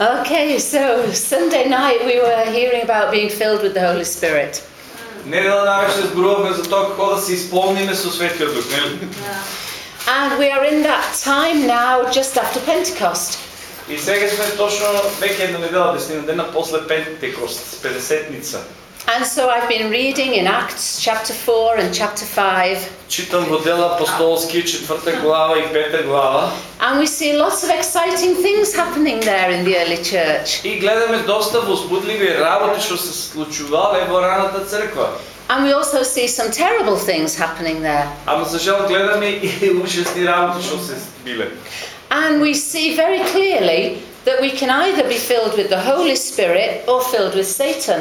Okay, so Sunday night we were hearing about being filled with the Holy Spirit. Недела навечер зборувавме за тоа како да се исполниме со Светиот Дух, нели? And we are in that time now just after Pentecost. И сега сме точно веќе една недела, десетина дена после Пентекост, Педесетница. And so I've been reading in Acts chapter 4 and chapter 5, Читам во дела апостолски, четврта глава и пета глава. and we see lots of exciting things happening there in the early church. И гледаме доста возбудливи работи што се случувале во раната црква. And we also see some terrible things happening there. Ама за жал гледаме и ужасни работи што се биле. And we see very clearly that we can either be filled with the Holy Spirit or filled with Satan.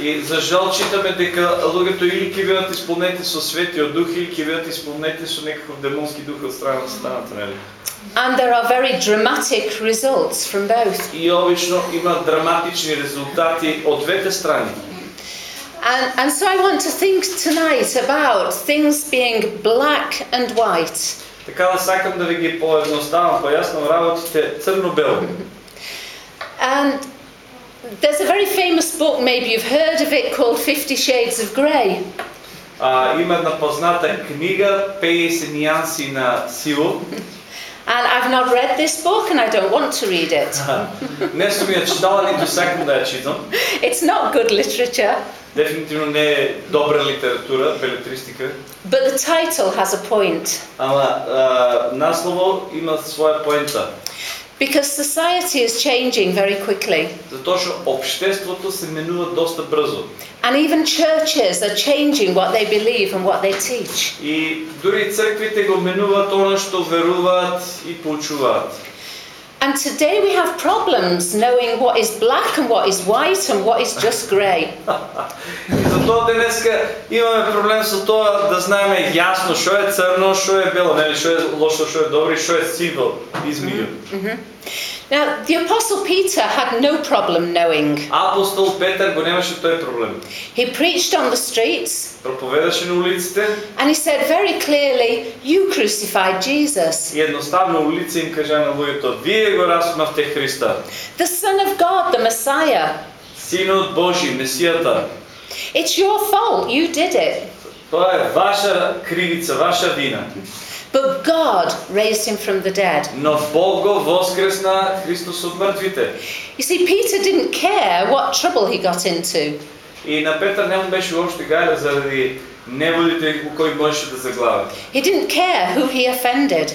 И за жал читаме дека луѓето или ќе бидат исполнети со Светиот Дух или ќе бидат исполнети со некаков демонски дух од страна на Сатаната, нели? And there are very dramatic results from both. И обично има драматични резултати од двете страни. And, and so I want to think tonight about things being black and white. Така да сакам да ви ги поедноставам, појаснам работите црно-бело. And there's a very famous book, maybe you've heard of it, called Fifty Shades of Grey. А, има една позната книга 50 нијанси на сиво. And I've not read this book and I don't want to read it. Не сум ја читала, ниту сакам да ја читам. It's not good literature, Дефинитивно не е добра литература, белетристика. but the title has a point. Ама а, наслово има своја поента. Because society is changing very quickly. Затоа што општеството се менува доста брзо. And even churches are changing what they believe and what they teach. И дури црквите го менуваат она што веруваат и поучуваат. And today we have problems knowing what is black and what is white and what is just grey. И затоа денеска имаме проблем со тоа да знаеме јасно што е црно, што е бело, нели што е лошо, што е добро и што е сиво измеѓу. Now, the Apostle Peter had no problem knowing. Апостол Петар го немаше тој проблем. He preached on the streets Проповедаше на улиците and he said very clearly, You crucified Jesus, и едноставно улица им кажа на луѓето, вие го распнавте Христа, the Son of God, the Messiah. Синот Божи, Месијата. It's your fault, you did it. Тоа е ваша кривица, ваша вина. But God raised him from the dead. Но Бог го воскресна Христос од мртвите. You see, Peter didn't care what trouble he got into. И на Петар не му беше уопште гајле заради неволите у кои можеше да заглави. He didn't care who he offended.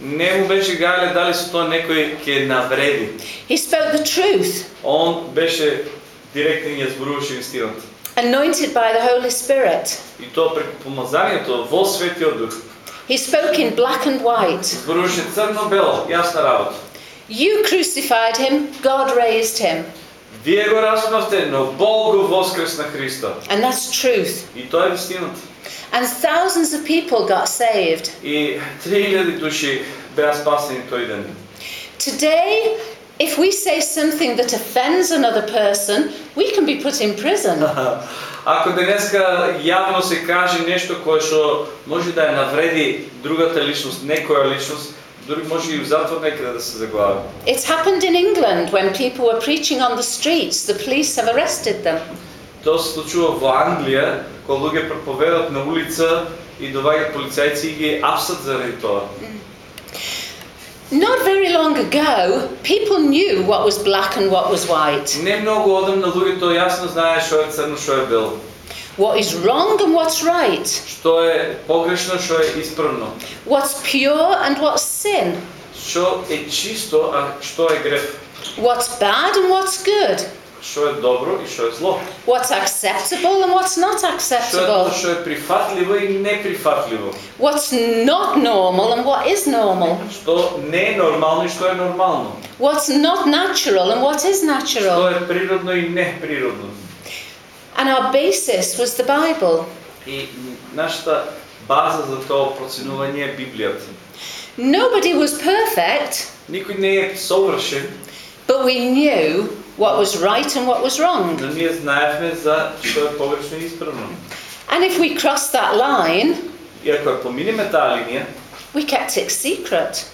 Не му беше гајле дали со тоа некој ќе навреди. He spoke the truth, Он беше директен и ја зборуваше вистината. anointed by the Holy Spirit. И тоа преку помазанието во Светиот Дух. He spoke in black and white. Зборуваше црно-бело, јасна работа. You crucified him, God raised him. Вие го распнавте, но Бог го воскресна Христа. And that's truth. И тоа е вистината. And thousands of people got saved. И 3000 души беа спасени тој ден. Today, if we say something that offends another person, we can be put in prison. Ако денеска јавно се каже нешто кое што може да ја навреди другата личност, некоја личност, дури може и у затвор некаде да се заглави. It's happened in England when people were preaching on the streets, the police have arrested them. Тоа се случува во Англија, кога луѓе проповедат на улица и доаѓаат полицајци и ги апсат заради тоа. Not very long ago, people knew what was black and what was white, Не многу одамна луѓето јасно знае што е црно, што е бело. what is wrong and what's right, Што е погрешно, што е исправно. what's pure and what's sin, Што е чисто, а што е греф. what's bad and what's good, Што е добро и што е зло. what's acceptable and what's not Што е тоа acceptable, што е прифатливо и неприфатливо. what's not normal and what is normal, Што не е нормално и што е нормално. what's not natural and what is Што natural. е природно и неприродно. And our basis was the Bible. И нашата база за тоа проценување е Библијата. Nobody was perfect, Никој не е совршен, but we knew what was right and what was wrong. но ние знаевме за што е погрешно и исправно. And if we crossed that line, И ако ја поминеме таа линија, we kept it secret.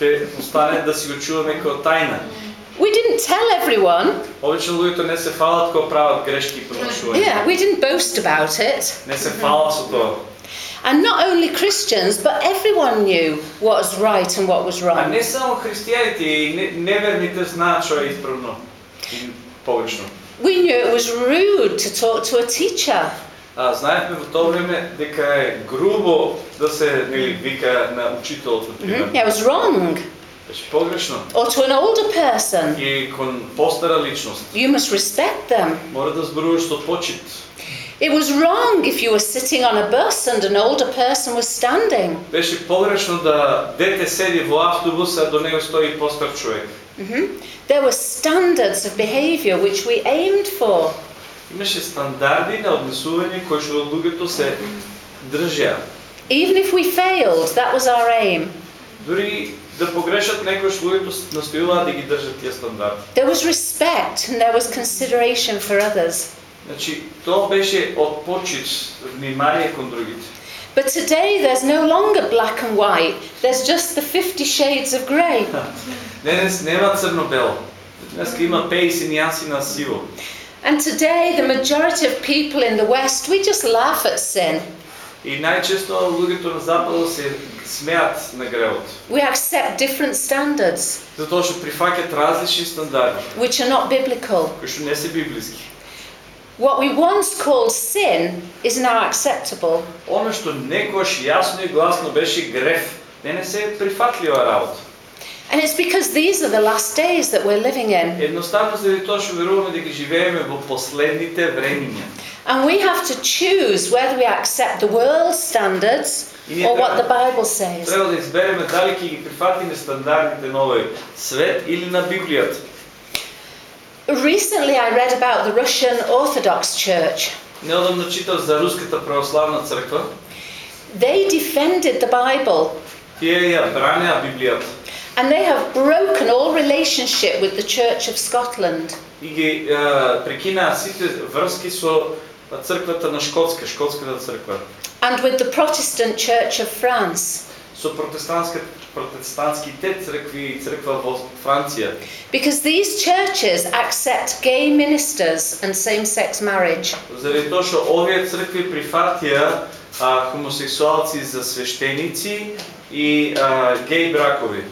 ќе остане да си го чуваме како тајна. We didn't tell everyone. Обично луѓето не се фалат кога прават грешки и промашувања. Yeah, we didn't boast about it. Не се фалат со тоа. And not only Christians, but everyone knew what was right and what was А wrong. не само христијаните и не- неверните знаат што е исправно и погрешно. We knew it was rude to talk to a teacher. А, знаевме во тоа време дека е грубо да се нели вика на учителот, например. Yeah, it was wrong. Беше погрешно. Or to an older person. И кон постара личност You must respect them. мора да зборуваш со почит. It was wrong if you were sitting on a bus and an older person was standing. Беше погрешно да дете седи во автобус, а до него стои постар човек. Mhm. There were standards of behavior which we aimed for. Имаше стандарди на однесување кои што луѓето се држеа. Even if we failed, that was our aim. Дури да погрешат некојаш луѓето с- настојуваат да ги држат тие стандарди. There was respect and there was consideration for others. Значи, тоа беше од почит, внимание кон другите. But today there's no longer black and white, there's just the 50 shades of grey. Денес нема црно-бело. Денес има 50 нијанси на сиво. And today, the majority of people in the West, we just laugh at sin. И најчесто луѓето на западот се смеат на гревот. We accept different standards, Затоа што прифаќаат различни стандарди, which are not biblical. кои што не се библиски. What we once called sin is now acceptable. Оно што некојаш јасно и гласно беше греф, денес е прифатлива работа. And it's because these are the last days that we're living in. Едноставно заради тоа што веруваме дека живееме во последните времиња. And we have to choose whether we accept the world's standards or what the Bible says. Треба да избереме дали ќе ги прифатиме стандардите на овој свет или на Библијата. Recently, I read about the Russian Orthodox Church. Неодамно читав за Руската православна црква. They defended the Bible Тие ја бранеа Библијата and they have broken all relationship with the Church of Scotland. и ги е, прекинаа сите врски со црквата на Шкотска, Шкотската црква, and with the Protestant Church of France со протестантска протестантските цркви и црква во Франција. because these churches accept gay ministers and same-sex marriage. Заради тоа што овие цркви прифатија а, хомосексуалци за свештеници и а, геј бракови.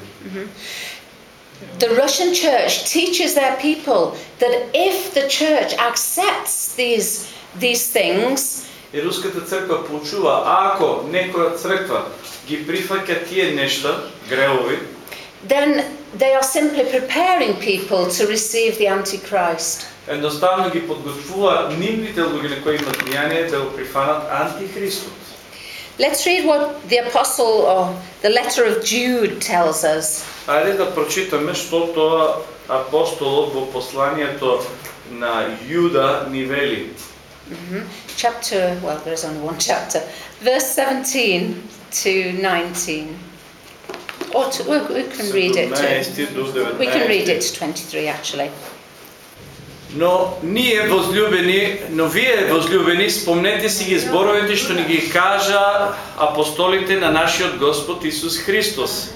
The Russian church teaches their people that if the church accepts these these things, И Руската црква поучува, ако некоја црква ги прифаќа тие нешта, гревови, then they are simply preparing people to receive the Antichrist. едноставно ги подготвува нивните луѓе на кои имат влијание да го прифанат антихристот. Let's read what the apostle or the letter of Jude tells us. Ајде да прочитаме што тоа апостолот во посланието на Јуда ни вели. Chapter, well, there's only one chapter, verse 17 To 19. Or to, we, we can read it. To, 17 до 19. we can read it to 23 actually. Но ние возлюбени, но вие возлюбени, спомнете си ги зборовите што ни ги кажа апостолите на нашиот Господ Исус Христос.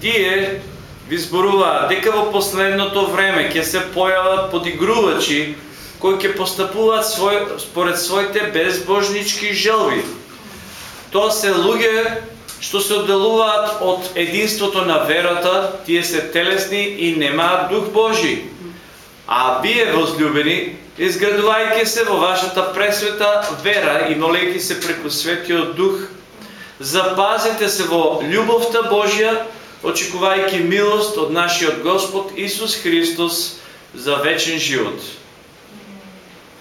Тие ви зборуваат дека во последното време ќе се појават подигрувачи кои ќе постапуваат свој, според своите безбожнички желби. Тоа се луѓе што се одделуваат од единството на верата, тие се телесни и немаат дух Божи. А вие, возлюбени, изградувајќи се во вашата пресвета вера и молејќи се преку Светиот Дух, запазете се во љубовта Божја, очекувајќи милост од нашиот Господ Исус Христос за вечен живот.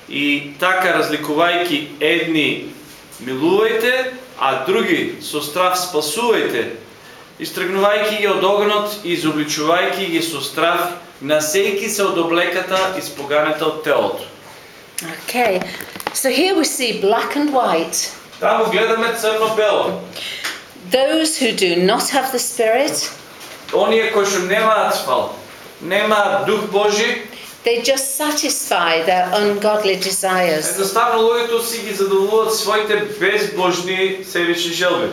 И така разликувајќи едни милувајте, а други со страв спасувајте, истргнувајќи ги од огнот и изобличувајќи ги со страв, насејки се од облеката испоганета од телото. Okay, so here we see black and white. Таму гледаме црно-бело. Those who do not have the Spirit, Оние кои што немаат спал, немаат дух Божи, they just satisfy their ungodly desires. едноставно луѓето си ги задоволуваат своите безбожни себични желби.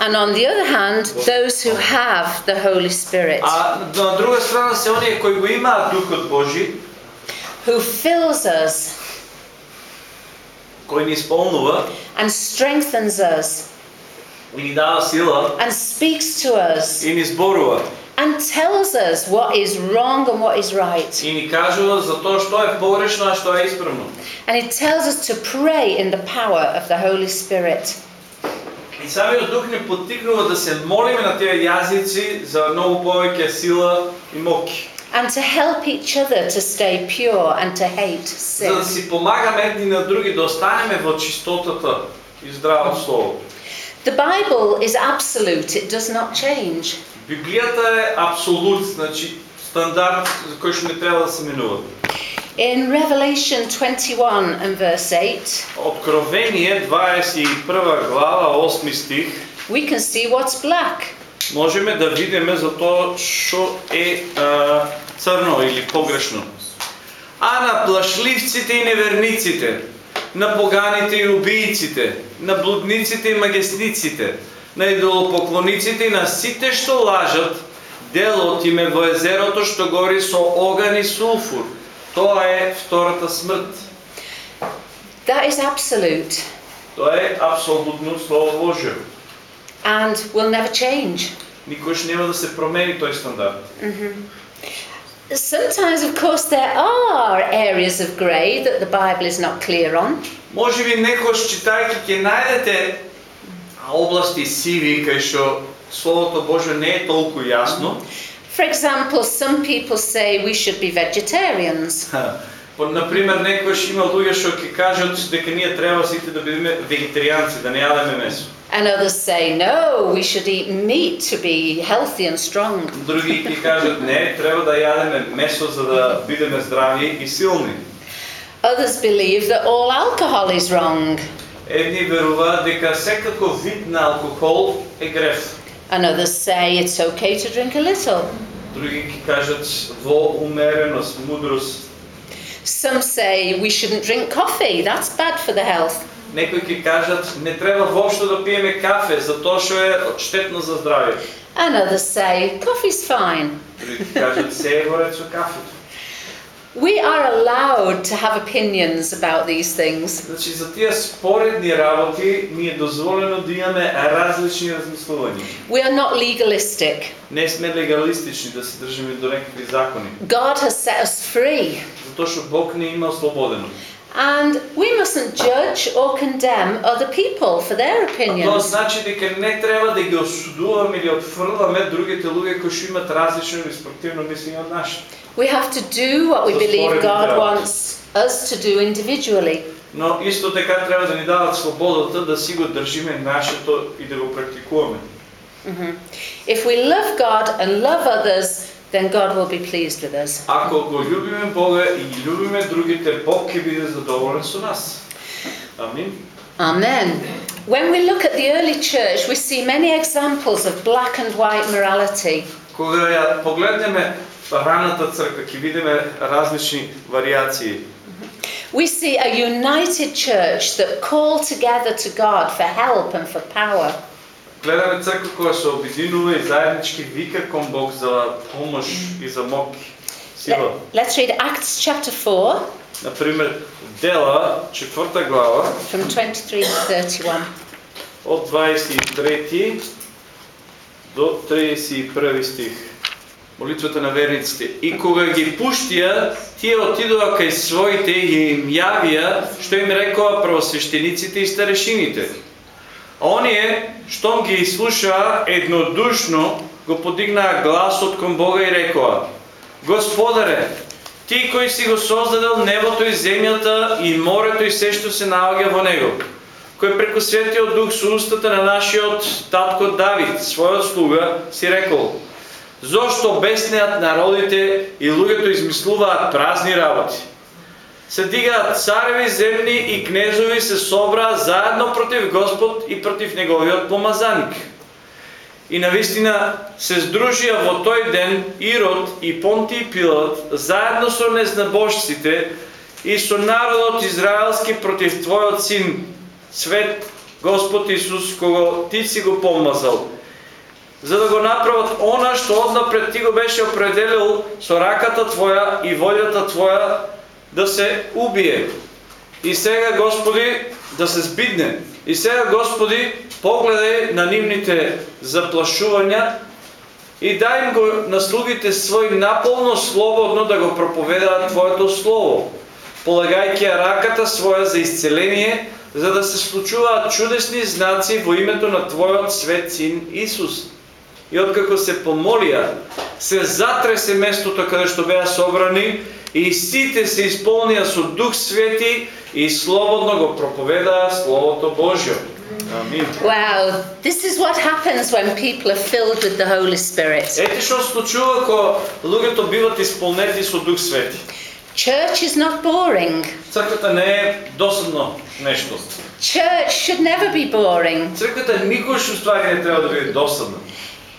And on the other hand, those who have the Holy Spirit, А на друга страна се оние кои го имаат Духот Божи, who fills us кој ни исполнува and strengthens us и ни дава сила and speaks to us и ни зборува and tells us what is wrong and what is right. и ни кажува за тоа што е погрешно, а што е исправно. And it tells us to pray in the power of the Holy Spirit. И самиот Дух ни поттикнува да се молиме на тие јазици за многу повеќе сила и моќ. And to help each other to stay pure and to hate За да sin. си помагаме едни на други да останеме во чистотата и здравото слово. The Bible is absolute, it does not change. Библијата е абсолют, значи стандард за кој што не треба да се менува. In Revelation 21 and verse 8, Откровение 21 глава 8 стих we can see what's black. можеме да видиме за тоа што е црно или погрешно. А на плашливците и неверниците, на поганите и убииците, на блудниците и магесниците, на идолопоклониците и на сите што лажат, делот им е во езерото што гори со оган и сулфур. Тоа е втората смрт. That is absolute Тоа е апсолутно Слово Божјо. and will never change. Никош нема да се промени тој стандард. Sometimes, of course, there are areas of grey that the Bible is not clear on. Може би некош читајќи ќе најдете области сиви кај што Словото Божјо не е толку јасно. For example, some people say we should be vegetarians. По например, некош има луѓе што ќе кажат дека ние треба сите да бидеме вегетаријанци, да не јадеме месо. And others say, no, we should eat meat to be healthy and strong. Други ќе кажат не, треба да јадеме месо за да бидеме здрави и силни. Others believe that all alcohol is wrong. Едни веруваат дека секако вид на алкохол е греф. And others say it's okay to drink a little. Други ќе кажат во умереност, мудрост. Some say we shouldn't drink coffee, that's bad for the health. Некои ќе кажат не треба воопшто да пиеме кафе, затоа што е штетно за здравјето. And others say coffee's fine. Други кажат се е во со кафето. We are allowed to have opinions about these things. Значи за тие споредни работи ни е дозволено да имаме различни размислувања. We are not legalistic. Не сме легалистични да се држиме до некакви закони, God has set us free. затоа што Бог не има ослободено. And we mustn't judge or condemn other people for their А тоа opinions. значи дека не треба да ги осудуваме или отфрламе другите луѓе кои што имат различно или спортивно мислење од нашето. We have to do what we believe God wants us to do individually. Но исто така треба да ни дават слободата да си го држиме нашето и да го практикуваме. Mhm. If we love God and love others, then God will be pleased with us. Ако го љубиме Бога и ги љубиме другите, Бог ќе биде задоволен со нас. Амин. Amen. When we look at the early church, we see many examples of black and white morality. Кога ја погледнеме раната црква, ќе видиме различни вариации. We see a united church that call together to God for help and for power. Гледаме црква која се обединува и заеднички вика кон Бог за помош и за моќ, сила. Let, us read Acts chapter 4 Например, Дела, четврта глава, from 23 to 31. од 23 до 31 стих. Молитвата на верниците. И кога ги пуштија, тие отидоа кај своите и им јавија што им рекоа првосвештениците и старешините. А оние, штом ги слушаа еднодушно, го подигнаа гласот кон Бога и рекоа: Господаре, ти кој си го создадел небото и земјата и морето и се што се наоѓа во него, кој преку светиот дух со устата на нашиот татко Давид, својот слуга, си рекол: Зошто беснеат народите и луѓето измислуваат празни работи? Се дигаат цареви земни и кнезови се собраа заедно против Господ и против неговиот помазаник. И навистина се здружија во тој ден Ирод и Понтий Пилат заедно со незнабожците и со народот израелски против твојот син Цвет Господ Исус, кого ти си го помазал, за да го направат она што однапред ти го беше определил со раката твоја и волјата твоја да се убие. И сега, Господи, да се збидне. И сега, Господи, погледај на нивните заплашувања и дай им го на слугите свој наполно слободно да го проповедаат Твоето Слово, полагајќи раката своја за исцеление, за да се случуваат чудесни знаци во името на Твојот свет Син Исус. И откако се помолија, се затресе местото каде што беа собрани и сите се исполнија со Дух Свети и слободно го проповедаа Словото Божјо. Амин. Wow, this is what happens when people are filled with the Holy Spirit. Ете што случува кога луѓето биват исполнети со Дух Свети. Church is not boring. Црквата не е досадно нешто. Church should never be boring. Црквата никош уствари не треба да биде досадна.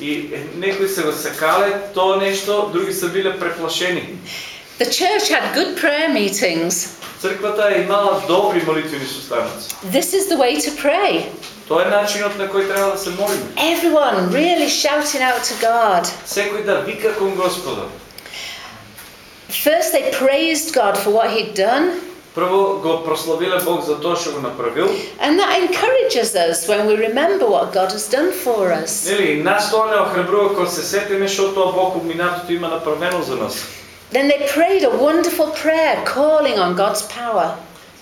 И некои се го сакале тоа нешто, други се биле преплашени. The church had good prayer meetings. Црквата е имала добри молитвени состаноци. This is the way to pray. Тоа е начинот на кој треба да се молиме. Everyone really shouting out to God. Секој да вика кон Господа. First, they praised God for what He'd done, Прво го прославиле Бог за тоа што го направил. and that encourages us when we remember what God has done for us. Нели, нас тоа не охрабрува кога се сетиме што тоа Бог од минатото има направено за нас. Then they prayed a wonderful prayer calling on God's power.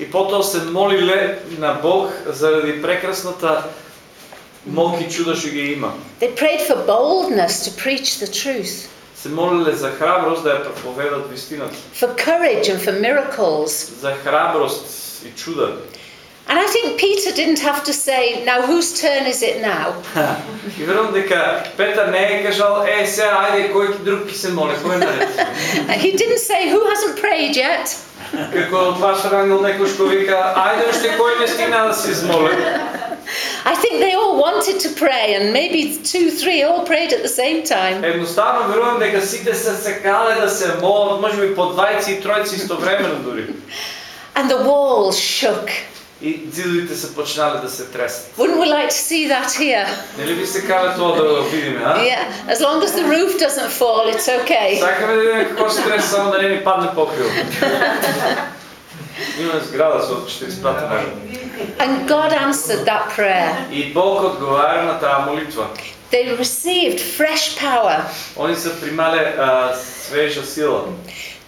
И потоа се молиле на Бог заради прекрасната мок и чуда што ги има. They prayed for boldness to preach the truth, Се молиле за храброст да ја проповедат вистината, for courage and for miracles. за храброст и чуда. And I think Peter didn't have to say, Now whose turn is it now? И верувам дека Петар не е кажал, е, сега, ајде, кој друг ќе се моли, кој е наред? He didn't say, Who hasn't prayed yet? Како пастор Ангел некош кој вика, ајде уште кој не стигна да се измоли. I think they all wanted to pray, and maybe two, three all prayed at the same time. Едноставно верувам дека сите се сакале да се молат, може би по двајци и тројци истовремено дури. And the walls shook. И зидовите се почнале да се тресат. Wouldn't we like to see that here? Нели би се кале тоа да го видиме, а? Yeah, as long as the roof doesn't fall, it's okay. Сакаме да видиме како се треса, само да не ни падне покрил. And God answered that prayer. И Бог одговара на таа молитва. They received fresh power. Они се примале а, свежа сила.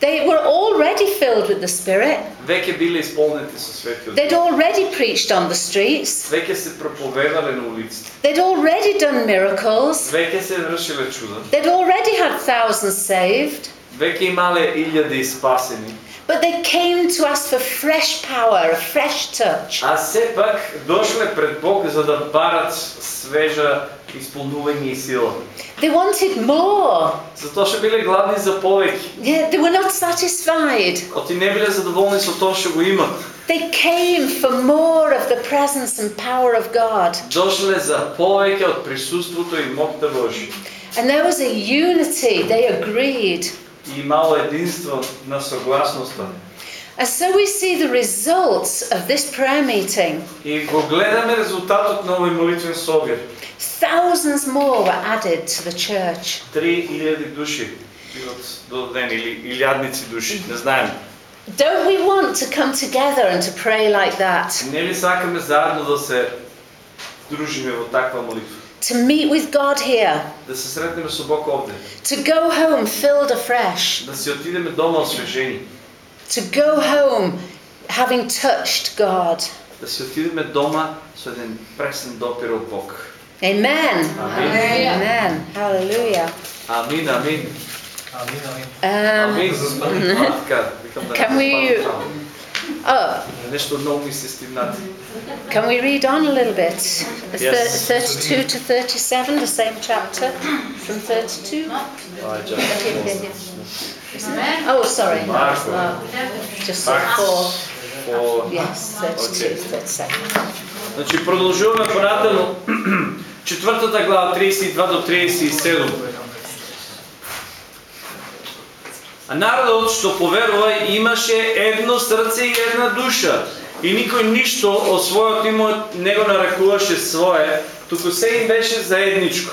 They were already filled with the Spirit. Веќе биле исполнети со светиот. They'd already preached on the streets. Веќе се проповедале на улиците. They'd already done miracles. Веќе се вршиле чуда. They'd already had thousands saved. Веќе имале илјади спасени. But they came to ask for fresh power, a fresh touch. А сепак дошле пред Бог за да барат свежа исполнување и сила. They wanted more. Затоа што биле гладни за повеќе. Yeah, they were not satisfied. Оти не биле задоволни со тоа што го имат. They came for more of the presence and power of God. Дошле за повеќе од присуството и мокта Божја. And there was a unity, they agreed. И имало единство на согласноста. And so we see the results of this prayer meeting. И го гледаме резултатот на овој молитвен собир. Thousands more were added to the church. 3000 души биват додадени или илјадници души, не знаем. Don't we want to come together and to pray like that? Не ли сакаме заедно да се дружиме во таква молитва? To meet with God here, Да се сретнеме со Бог овде, to go home filled afresh, да си отидеме дома освежени, to go home having touched God. да си отидеме дома со еден пресен допир од Бог. Amen. Амин. Amen. Hallelujah. Амин, амин. Амин, амин. Um, Амин. А, така, викам да Can we- спадам Oh, Нещо много ми се стигнати. can we read on a little bit? Thir- Yes. 32 to 37, the same chapter from 32. Ай, Yeah, чакай. yeah, yeah. Oh, sorry. no, Marko. no, just Marko. four. По- Yes, 32, Окей. 37. Значи продължуваме понатано. Четвъртата глава 32 до 37. А што поверува, имаше едно срце и една душа. И никој ништо од својот имот не го нарекуваше свое, туку се им беше заедничко.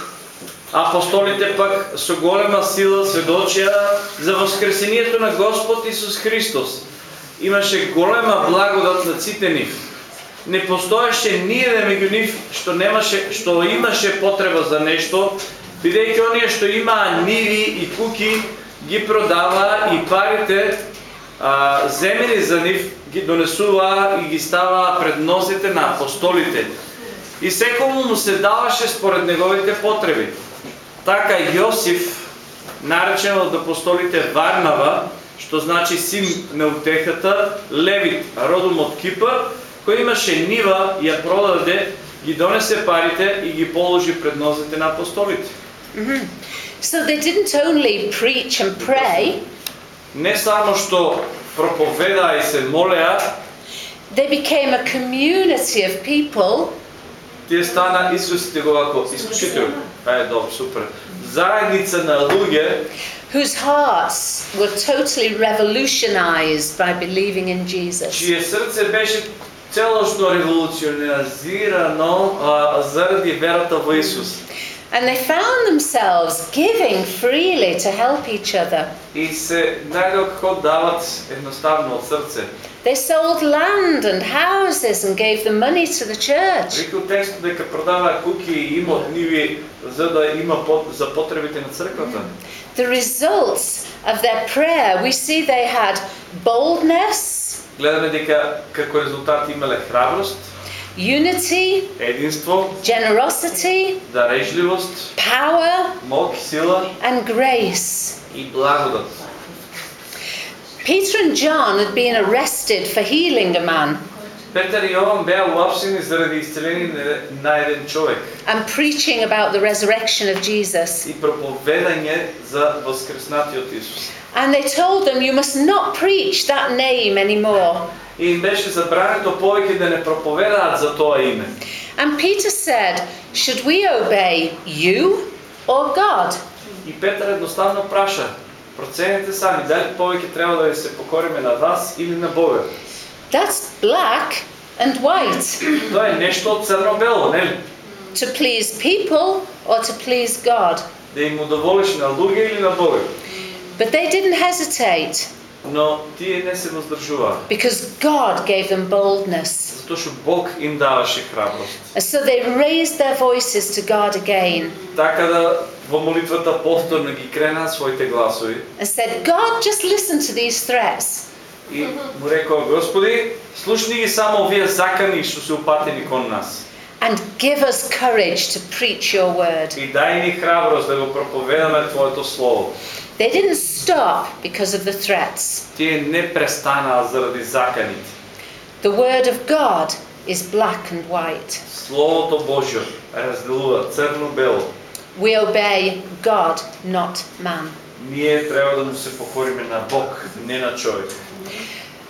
Апостолите пак со голема сила сведочија за воскресението на Господ Исус Христос. Имаше голема благодат на ците нив. Не постоеше ниједен меѓу нив што немаше што имаше потреба за нешто, бидејќи оние што имаа ниви и куки ги продаваа и парите а, земени за нив ги донесуваа и ги ставаа пред носите на апостолите. И секому му се даваше според неговите потреби. Така Јосиф, наречен од апостолите Варнава, што значи син на утехата, Левит, родом од Кипа, кој имаше нива, ја продаде, ги донесе парите и ги положи пред нозете на апостолите. So they didn't only preach and pray, Не само што проповедаа и се молеа, they became a community of people тие стана Исусите го ако искушител. Е, добро, супер. Заедница на луѓе whose hearts were totally revolutionized by believing in Jesus. чие срце беше целосно револуционизирано а, заради верата во Исус. And they found themselves giving freely to help each other. И се најдоа како дават едноставно од срце. They sold land and houses and gave the money to the church. Вика у текстот дека продаваа куки и имот ниви за да има пот, за потребите на црквата. The results of their prayer, we see they had boldness, Гледаме дека како резултат имале храброст, unity, единство, generosity, дарежливост, power, мок, сила and grace. и благодат. Peter and John had been arrested for healing a man Петар и Јован беа уапсени заради исцеление на- на еден човек and preaching about the resurrection of Jesus. и проповедање за воскреснатиот Исус. And they told them, You must not preach that name anymore. И им беше забрането повеќе да не проповедаат за тоа име. And Peter said, Should we obey you or God? И Петар едноставно праша, проценете сами, дали повеќе треба да ви се покориме на вас или на Бога. That's black and white. Тоа е нешто од црно-бело, нели? To please people or to please God. Да им удоволиш на луѓе или на Бога. But they didn't hesitate Но тие не се воздржуваа, because God gave them boldness. затоа што Бог им даваше храброст. And so they raised their voices to God again Така да во молитвата повторно ги кренаа своите гласови and said, God, just listen to these threats. и му рекоа Господи, слушни ги само овие закани што се упатени кон нас. and give us courage to preach your word. И дај ни храброст да го проповедаме Твоето Слово. They didn't stop because of the threats. Тие не престанаа заради заканите. The word of God is black and white. Словото Божјо разделува црно-бело. We obey God, not man. Ние треба да му се покориме на Бог, не на човек.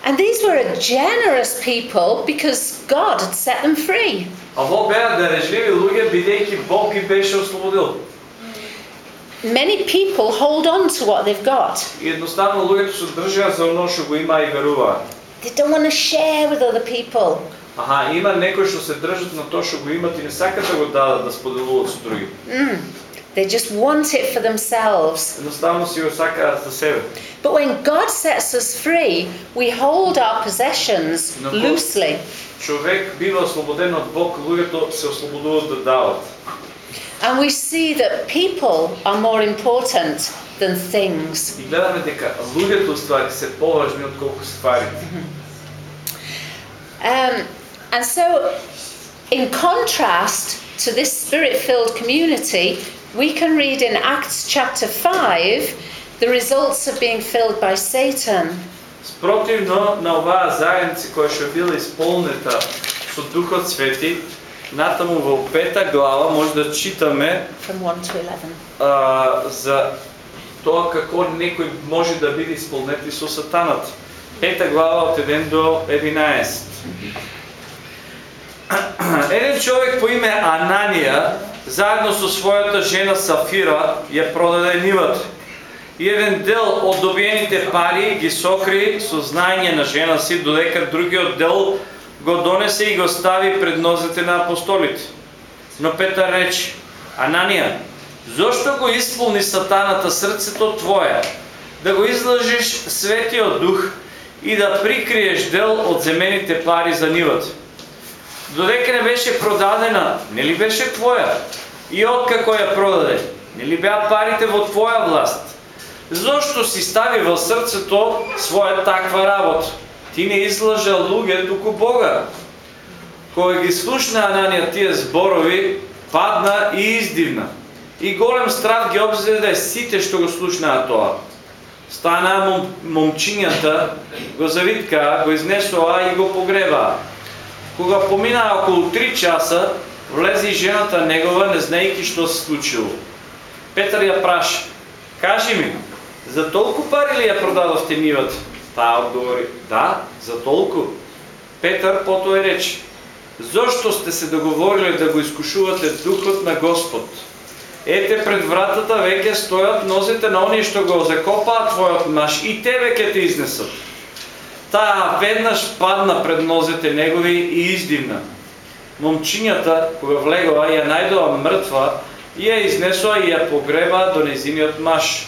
And these were a generous people because God had set them free. А во беа дарежливи луѓе бидејќи Бог ги беше ослободил. Many people hold on to what they've got. И едноставно луѓето се држаа за оно што го има и веруваат. They don't want to share with other people. Аха, има некои што се држат на тоа што го имат и не сакат да го дадат да споделуваат со други. Mm. They just want it for themselves. Едноставно си го сакаат за себе. But when God sets us free, we hold our possessions No, loosely. Човек бива ослободен од Бог, луѓето се ослободуваат да дават. And we see that people are more important than things. И гледаме дека луѓето ствари се поважни од колку стварите. Um, and so, in contrast to this spirit filled community, we can read in Acts chapter 5 the results of being filled by Satan. Спротивно на оваа заедница која што била исполнета со Духот Свети, Натаму во пета глава може да читаме from 1 to 11. а, за тоа како некој може да биде исполнет со сатанат. Пета глава од 1 до 11. Еден човек по име Ананија, заедно со својата жена Сафира, ја продаде нивата. И еден дел од добиените пари ги сокри со знаење на жена си, додека другиот дел го донесе и го стави пред нозете на апостолите. Но Петар рече, Ананија, зошто го исполни сатаната срцето твое, да го излажиш светиот дух и да прикриеш дел од земените пари за нивата? Додека не беше продадена, нели беше твоја? И откако ја продаде, Нели беа парите во твоја власт? Зошто си стави во срцето своја таква работа? Ти не излажа луѓе, туку Бога. Кога ги слушна Ананија тие зборови, падна и издивна. И голем страх ги обзеде да сите што го слушнаа тоа. Станаа мом, момчињата, го завиткаа, го изнесоа и го погребаа. Кога поминаа околу 3 часа, влезе и жената негова, не знаејќи што се случило. Петар ја праша, кажи ми, за толку пари ли ја продадовте нивата? Таа одговори, да, за толку. Петар потоа рече, зошто сте се договорили да го искушувате духот на Господ? Ете пред вратата веќе стојат нозете на оние што го закопаат твојот маж и те веќе те изнесат. Таа веднаш падна пред нозете негови и издивна. Момчињата, кога влегова, ја најдоа мртва, и ја изнесоа и ја погреба до незиниот маж.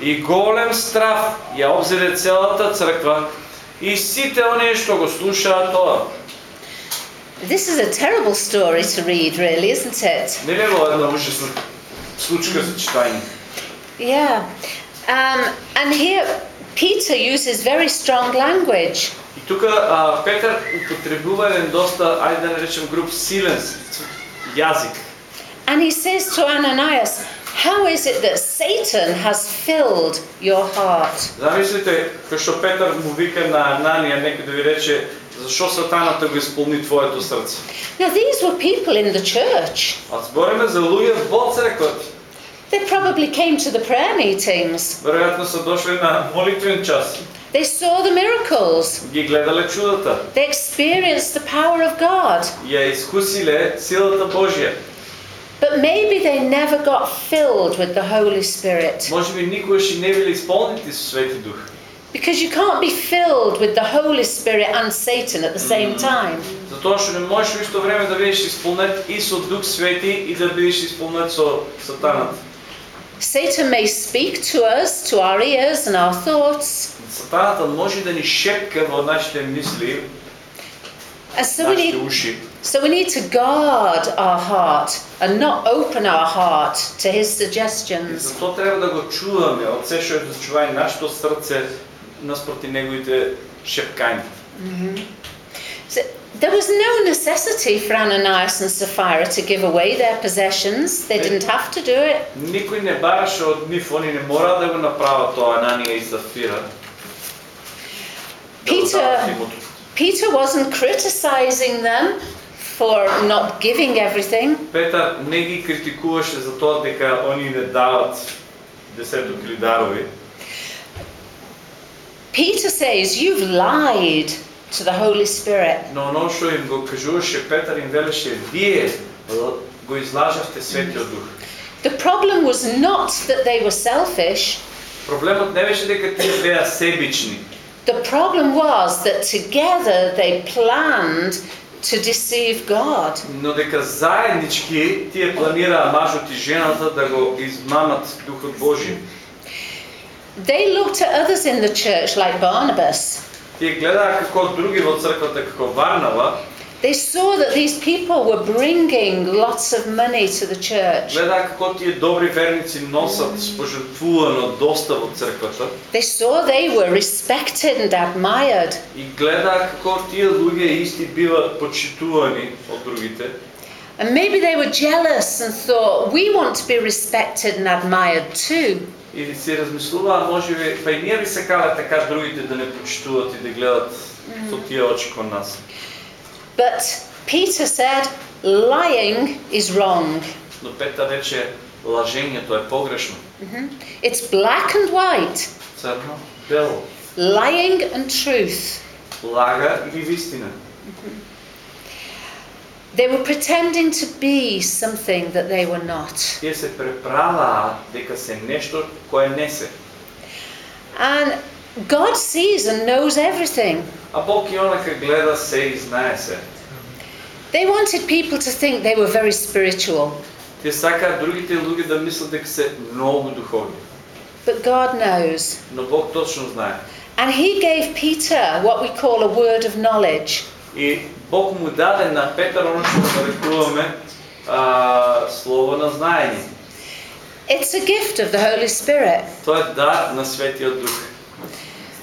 И голем страв ја обзеде целата црква и сите оние што го слушаа тоа. This is a terrible story to read, really, isn't it? Не ли во една ужасна случка за читање? Yeah. Um, and here, Peter uses very strong language. И тука а, Петар употребува еден доста, ајде да не речем груп силен с- јазик. And he says to Ananias, How is it that Satan has filled your heart? Замислите, кај што Петар му вика на Ананија, некој да ви рече, зашо сатаната го исполни твоето срце. Now, these were people in the church. А збориме за луѓе во црквата. They probably came to the prayer meetings. Веројатно се дошли на молитвен час. They saw the miracles. Ги гледале чудата. They experienced the power of God. Ја искусиле силата Божја. But maybe they never got filled with the Holy Spirit. Може би никогаш и не биле исполнети со Свети Дух. Because you can't be filled with the Holy Spirit and Satan at the same time. Затоа што не можеш во исто време да бидеш исполнет и со Дух Свети и да бидеш исполнет со Сатанат. Satan may speak to us, to our ears and our thoughts. Сатаната може да ни шепка во нашите мисли, And so we нашите need, уши. so we need to guard our heart and not open our heart to his И suggestions. затоа треба да го чуваме од се што е да чувај нашето срце наспроти неговите шепкања. So there was no necessity for Ananias and Sapphira to give away their possessions. They didn't have to do it. Никој не бараше од нив, они не мора да го направат тоа Ананија и Зафира. да го Peter- дадат имото. Peter wasn't criticizing them for not giving everything. Петар не ги критикуваше за тоа дека они не дават десеток или дарови. Peter says, You've lied to the Holy Spirit. Но оно што им го кажуваше Петар им велеше, вие го излажавте Светиот Дух. The problem was not that they were selfish, Проблемот не беше дека тие беа себични. the problem was that together they planned to deceive God. Но дека заеднички тие планираа мажот и жената да го измамат Духот Божи. They looked at others in the church like Barnabas. Тие гледаа како други во црквата, како Варнава, They saw that these people were bringing lots of money to the church. гледаа како тие добри верници носат пожртвувано доста во црквата They saw they were respected and admired. и гледаа како тие луѓе исти биваат почитувани од другите. And maybe they were jealous and thought, we want to be respected and admired too. Или си размислуваа, може би, па и ние би сакале така другите да не почитуват и да гледат со тие очи кон нас. But Peter said, lying is wrong. Но Петар рече, лажењето е погрешно. It's black and white, Црно, бело. lying and truth. Лага или вистина. They were pretending to be something that they were not. Тие се преправаа дека се нешто кое не се. And God sees and knows everything. А Бог и онака гледа се и знае се. They wanted people to think they were very spiritual, Тие сакаат другите луѓе да мислат дека се многу духовни. but God knows. Но Бог точно знае. And He gave Peter what we call a word of knowledge. И Бог му даде на Петар оно што го нарекуваме а, слово на знаење. It's a gift of the Holy Spirit. Тоа е дар на Светиот Дух.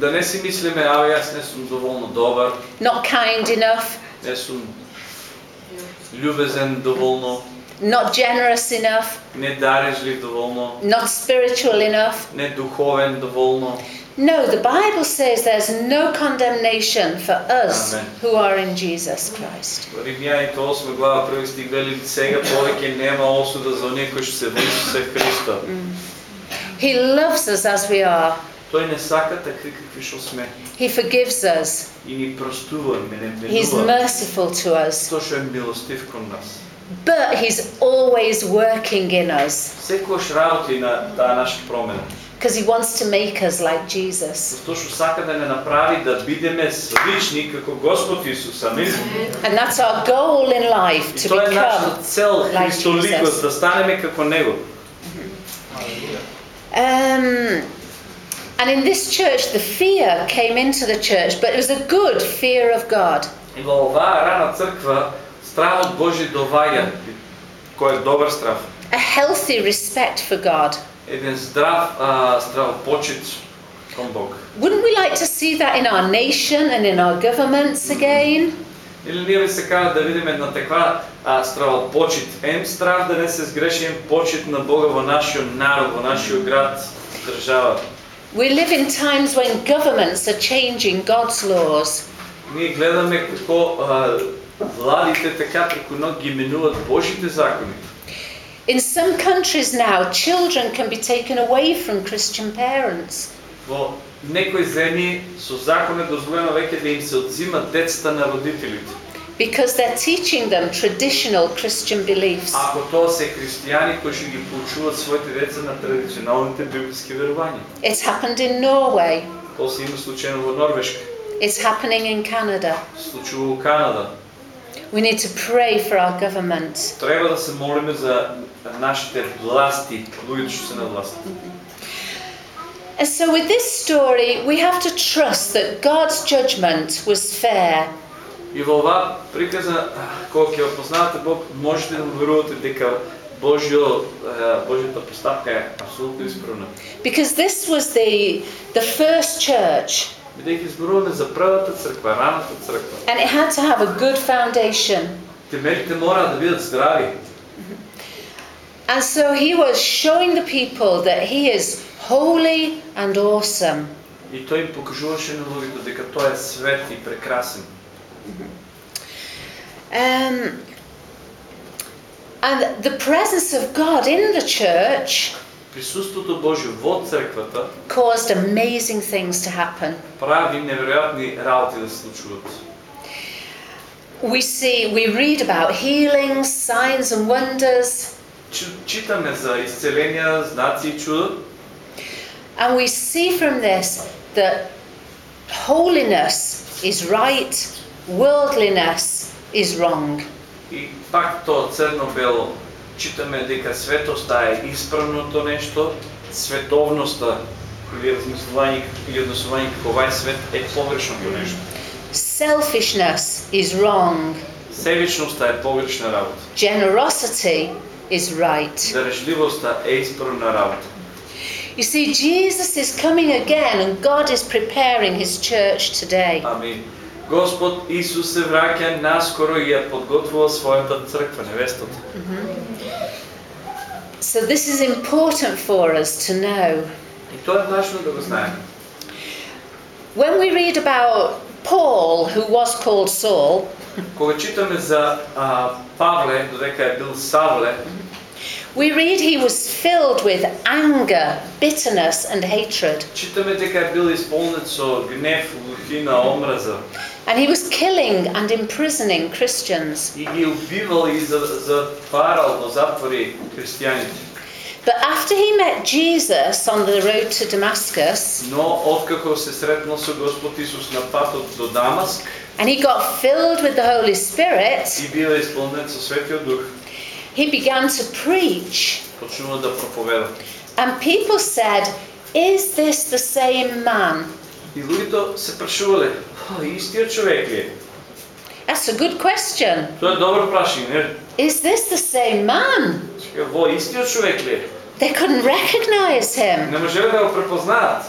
да не си мислиме, а јас не сум доволно добар, not kind enough, не сум љубезен доволно, not generous enough, не дарежлив доволно, not spiritual enough. не духовен доволно. No, the Bible says there's no condemnation for us Amen. who are in Jesus Christ. Во Римјаните 8 глава први стих вели сега повеќе нема осуда за оние кои што се во Исуса Христа. He loves us as we are. Тој не сака такви какви што сме He forgives us. и ни простува, не не He's менува. merciful to us. Тоа што е милостив кон нас. But He's always working in us Секојаш работи на таа наша промена. because He wants to make us like Jesus. Тоа што сака да не направи да бидеме слични како Господ Исус. Амин. And that's our goal in life И to тоа е нашата become. цел, like Христоликост, Jesus. да станеме како Него. Um, and in this church, the fear came into the church, but it was a good fear of God. И во оваа рана црква стравот Божи доваѓа, кој е добар страв. A healthy respect for God. Еден здрав а, стравопочит кон Бог. Wouldn't we like to see that in our nation and in our governments again? Или ние би се кара да видиме една таква а, стравопочит. Ем страв да не се сгреши, ем почит на Бога во нашиот народ, во нашиот град, држава. We live in times when governments are changing God's laws. Ние гледаме како а, владите така преку ног ги менуваат Божите закони. In some countries now, children can be taken away from Christian parents. Во некои земји со закон е дозволено веќе да им се одзимат децата на родителите. Because they're teaching them traditional Christian beliefs. Ако тоа се христијани кои што ги поучуваат своите деца на традиционалните библиски верувања. It's happened in Norway. Тоа се има случајно во Норвешка, It's happening in Canada. случува во Канада. We need to pray for our government. Треба да се молиме за нашите власти, луѓето што се на власт. And so, with this story, we have to trust that God's judgment was fair. И во оваа приказна, кога ќе го познавате Бог, можете да му верувате дека Божјо, е, Божјата постапка е апсолутно исправна. Because this was the, the first church, Бидејќи зборуваме за првата црква, раната црква. and it had to have a good foundation. Темелите мора да бидат здрави. And so, he was showing the people that he is holy and awesome. И тој им покажуваше на луѓето дека тој е свет и прекрасен. Um, and the presence of God in the church Присуството Божјо во црквата caused amazing things to happen. прави неверојатни работи да се случуваат. We see, we read about healings, signs, and wonders, Чу- Читаме за исцеленија, знаци и чуда and we see from this that holiness is right, worldliness is wrong. и пак тоа црно-бело читаме дека светоста е исправното нешто, световноста или размислување или однесување како овај свет е погрешното нешто. Selfishness is wrong. Себичноста е погрешна работа. Generosity is right. Дарежливоста е исправна работа. You see, Jesus is coming again and God is preparing his church today. Ами Господ Исус се враќа наскоро и ја подготвува својата црква, невестата. So this is important for us to know. И тоа е важно да го знаеме. When we read about Paul, who was called Saul, Кога читаме за а, Павле, додека е бил Савле, we read he was filled with anger, bitterness, and hatred. читаме дека е бил исполнет со гнев, лутина, омраза And he was killing and imprisoning Christians. и ги убивал и за- затварал во затвори христијаните. But after he met Jesus on the road to Damascus, Но откако се сретнал со Господ Исус на патот до Дамаск and he got filled with the Holy Spirit, и бил исполнет со Светиот Дух, he began to preach. почнува да проповеда. And people said, Is this the same man? И луѓето се прашувале, "О, истиот човек ли е?" That's a good question. Тоа е добро прашање, не? Is this the same man? Чека, Во истиот човек ли е? They couldn't recognize him. Не можеле да го препознаат.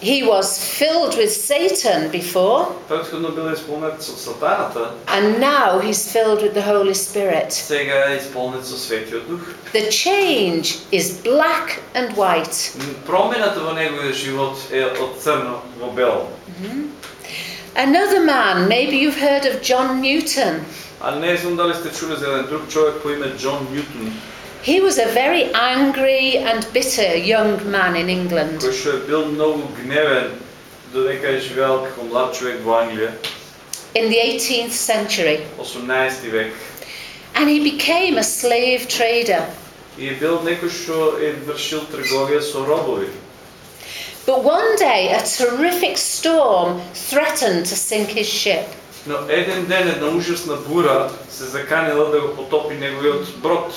He was filled with Satan before, Претходно бил исполнет со сатаната, and now he's filled with the Holy Spirit. сега е исполнет со Светиот Дух. The change is black and white. Промената во неговиот живот е од црно во бело. Another man, maybe you've heard of John Newton. А не знам дали сте чули за еден друг човек по име Џон Ньютон, He was a very angry and bitter young man in England. кој што е бил многу гневен додека е живеел како млад човек во Англија, in the 18th century. 18 век. And he became a slave trader. И е бил некој што е вршил трговија со робови. But one day, a terrific storm threatened to sink his ship. Но еден ден една ужасна бура се заканила да го потопи неговиот брод.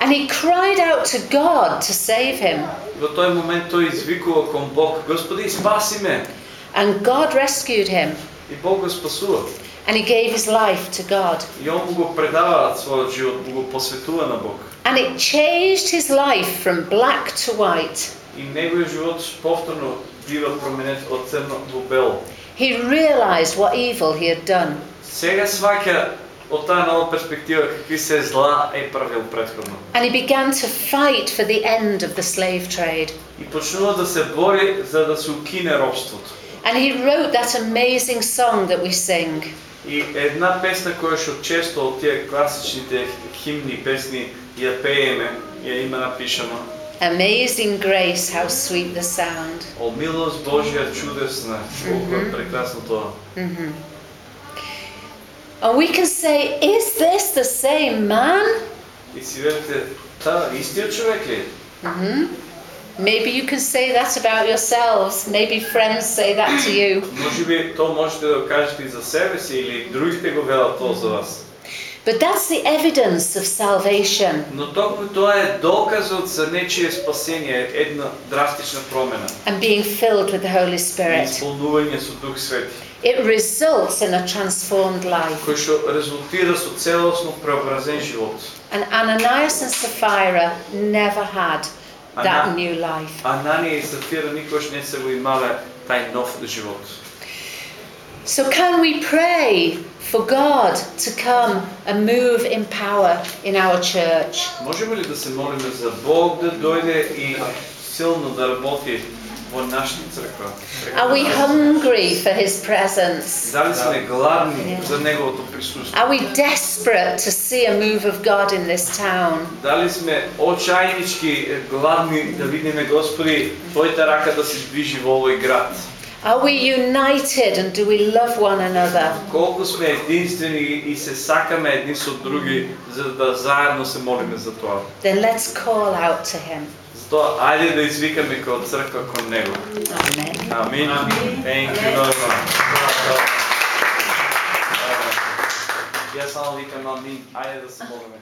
And he cried out to God to save him. Во тој момент тој извикува кон Бог, Господи, спаси ме! And God rescued him. И Бог го спасува. And he gave his life to God. И он му го предава својот живот, му го посветува на Бог. And it changed his life from black to white. И неговиот живот повторно бива променет од црно во бело. He realized what evil he had done. Сега сваќа од таа нова перспектива какви се зла е правил претходно. And he began to fight for the end of the slave trade. И почнува да се бори за да се укине робството. And he wrote that amazing song that we sing. И една песна која што често од тие класичните химни песни ја пееме, ја има напишано. Amazing grace, how sweet the sound. О милост Божја чудесна, колку е прекрасно тоа. hmm And we can say, is this the same man? И си велите, та истиот човек ли? е?" hmm Maybe you can say that about yourselves. Maybe friends say that to you. Може би тоа можете да го кажете и за себе си или другите го велат тоа за вас. But that's the evidence of salvation. Но токму тоа е доказот за нечие спасение, една драстична промена. and being filled with the Holy И Spirit. исполнување со Дух Свети, It results in a transformed life. кој што резултира со целосно преобразен живот. And Ananias and Sapphira never had that Ana- new life. Ананија и Сафира никош не се го имале тај нов живот. So, can we pray for God to come and move in power in our church? Можеме ли да се молиме за Бог да дојде и силно да работи во нашата црква? Are we hungry for His presence? Дали сме гладни за Неговото присуство? Are we desperate to see a move of God in this town? Дали сме очајнички гладни да видиме Господи Твојата рака да се движи во овој град? Are we united and do we love one another? Колку сме единствени и се сакаме едни со други за да заедно се молиме за тоа. Then let's call out to Him. Затоа ајде да извикаме како црква кон него. Амин. Амин. Thank you very much. Јас само викам амин. Ајде да се молиме.